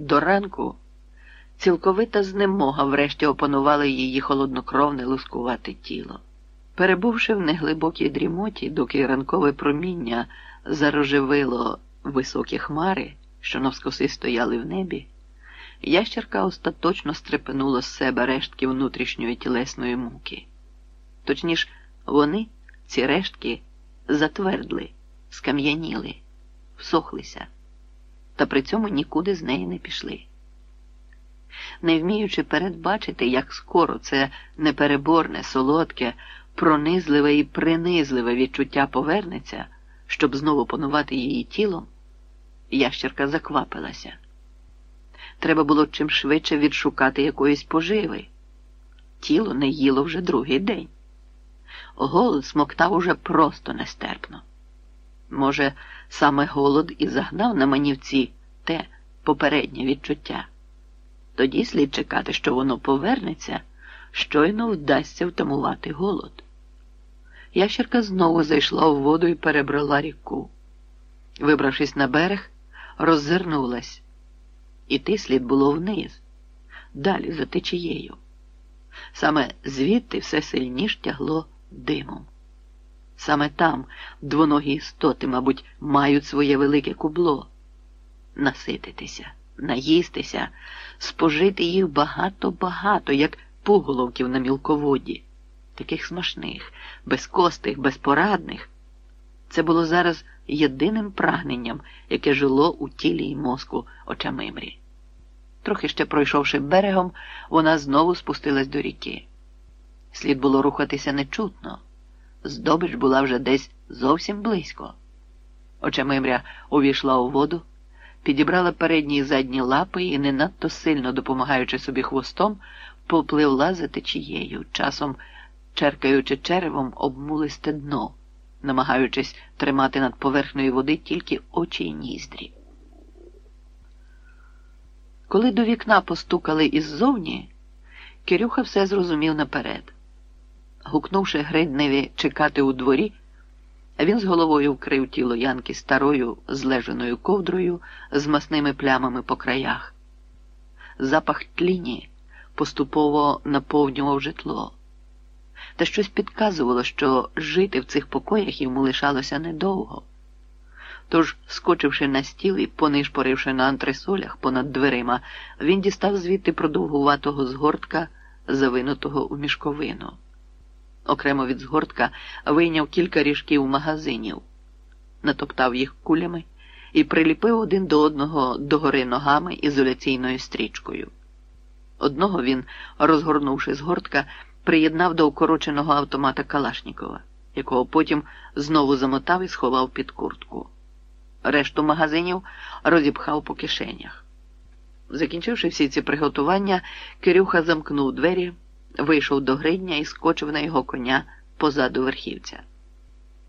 До ранку цілковита знемога врешті опанувала її холоднокровне лускувате тіло. Перебувши в неглибокій дрімоті, доки ранкове проміння зарожевило високі хмари, що навскоси стояли в небі, ящерка остаточно стрепенула з себе рештки внутрішньої тілесної муки. Точніш, вони, ці рештки, затвердли, скам'яніли, всохлися, та при цьому нікуди з неї не пішли. Не вміючи передбачити, як скоро це непереборне, солодке, пронизливе і принизливе відчуття повернеться, щоб знову панувати її тілом, ящерка заквапилася. Треба було чим швидше відшукати якоїсь поживи. Тіло не їло вже другий день. Голод смоктав уже просто нестерпно. Може, саме голод і загнав на манівці те попереднє відчуття. Тоді слід чекати, що воно повернеться, щойно вдасться втамувати голод. Ящерка знову зайшла в воду і перебрала ріку. Вибравшись на берег, роззирнулась. Іти слід було вниз, далі за течією. Саме звідти все сильніш тягло димом. Саме там двоногі істоти, мабуть, мають своє велике кубло. Насититися, наїстися, спожити їх багато-багато, як пуголовків на мілководі, таких смачних, безкостих, безпорадних. Це було зараз єдиним прагненням, яке жило у тілі й мозку очамимрі. Трохи ще пройшовши берегом, вона знову спустилась до ріки. Слід було рухатися нечутно. Здобич була вже десь зовсім близько. Очамимря увійшла у воду, підібрала передні і задні лапи і, не надто сильно допомагаючи собі хвостом, попливла за течією, часом черкаючи черевом обмулисте дно, намагаючись тримати над поверхнею води тільки очі й ніздрі. Коли до вікна постукали іззовні, Кирюха все зрозумів наперед. Гукнувши гридневі чекати у дворі, він з головою вкрив тіло Янки старою злеженою ковдрою з масними плямами по краях. Запах тліні поступово наповнював житло, та щось підказувало, що жити в цих покоях йому лишалося недовго. Тож, скочивши на стіл і понишпоривши на антресолях понад дверима, він дістав звідти продовгуватого згортка, завинутого у мішковину. Окремо від згортка вийняв кілька ріжків магазинів, натоптав їх кулями і приліпив один до одного догори ногами ізоляційною стрічкою. Одного він, розгорнувши згортка, приєднав до укороченого автомата Калашнікова, якого потім знову замотав і сховав під куртку. Решту магазинів розіпхав по кишенях. Закінчивши всі ці приготування, Кирюха замкнув двері, вийшов до гридня і скочив на його коня позаду верхівця.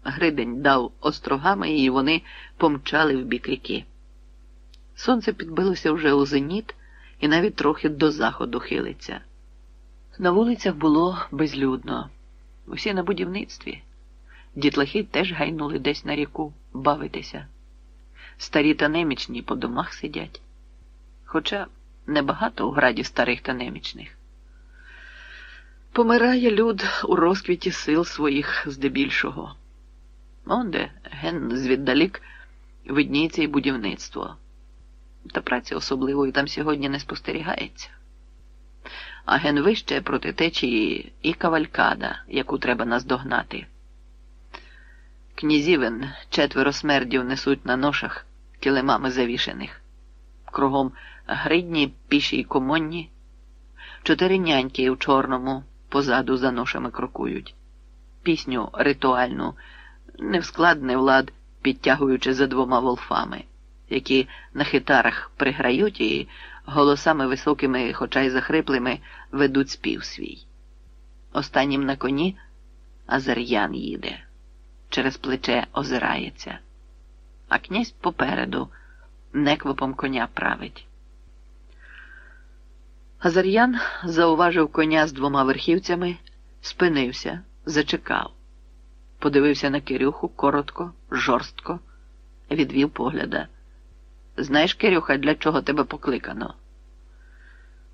Гридень дав острогами, і вони помчали в бік ріки. Сонце підбилося вже у зеніт і навіть трохи до заходу хилиться. На вулицях було безлюдно, усі на будівництві. Дітлахи теж гайнули десь на ріку бавитися. Старі та немічні по домах сидять. Хоча небагато у граді старих та немічних. Помирає люд у розквіті сил своїх здебільшого. Онде ген звіддалік видніється і будівництво. Та праці особливої там сьогодні не спостерігається. А ген вище проти течії і кавалькада, яку треба наздогнати. Князівен четверо смердів несуть на ношах килимами завішених. Кругом гридні, піші й комонні, чотири няньки в чорному позаду за ношами крокують. Пісню ритуальну, невскладний влад, підтягуючи за двома волфами, які на хитарах приграють і голосами високими, хоча й захриплими, ведуть спів свій. Останнім на коні Азар'ян їде, через плече озирається, а князь попереду неквапом коня править. Азар'ян зауважив коня з двома верхівцями, спинився, зачекав, подивився на Кирюху коротко, жорстко, відвів погляда. Знаєш, Кирюха, для чого тебе покликано?